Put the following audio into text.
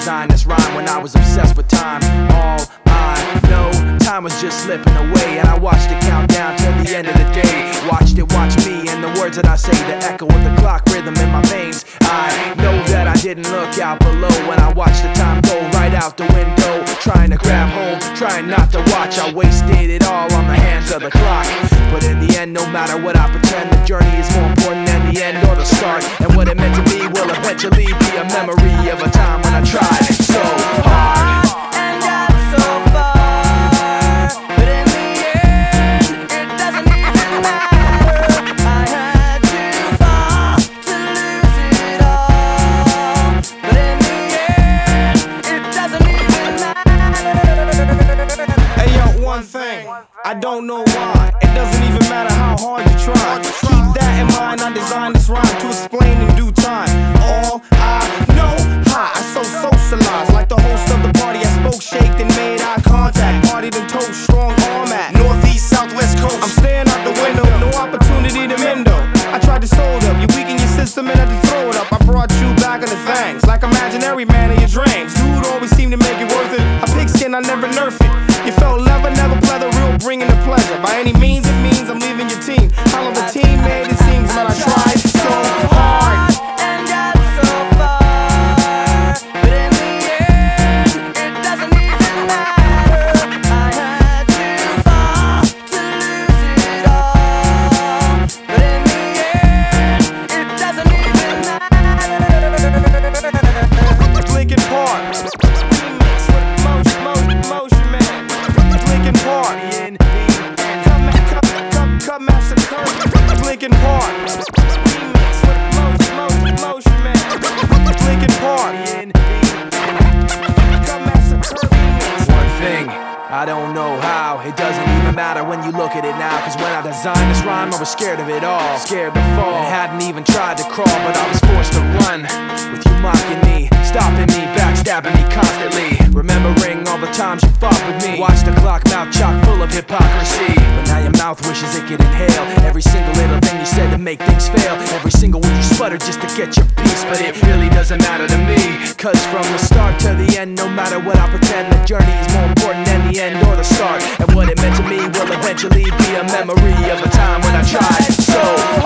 designed this rhyme when I was obsessed with time. All I know, time was just slipping away, and I watched it count down till the end of the day. Watched it watch me, and the words that I say, the echo of the clock rhythm in my veins. I know that I didn't look out below when I watched the time go right out the window. Trying to grab hold, trying not to watch. I wasted it all on the hands of the clock. But in the end, no matter what I pretend, the journey is more important than the end or the start. And what it meant to me will eventually be a memory of a time when I tried don't know why. It doesn't even matter how hard you try. Keep that in mind. I designed this rhyme to explain in due time. All I know, hi, I so socialized. Like the host of the party, I spoke, shaked, and made eye contact. Partied and told strong arm at northeast, southwest coast. I'm staring out the window, no opportunity to mendo. I tried to sold up, you weaken your system and had to throw it up. I brought you back into things, like imaginary man in your dreams. Dude always seemed to make it worth it. I A pigskin, I never I don't know how. It doesn't even matter when you look at it now. Cause when I designed this rhyme, I was scared of it all. Scared to fall. And hadn't even tried to crawl, but I was forced to run. With you mocking me, stopping me, backstabbing me constantly. Remembering all the times you fought with me. Watch the clock, mouth chock full of hypocrisy. But now your mouth wishes it could inhale every single little make things fail. Every single one you sputter just to get your piece. But it really doesn't matter to me. Cause from the start to the end, no matter what I pretend, the journey is more important than the end or the start. And what it meant to me will eventually be a memory of a time when I tried so.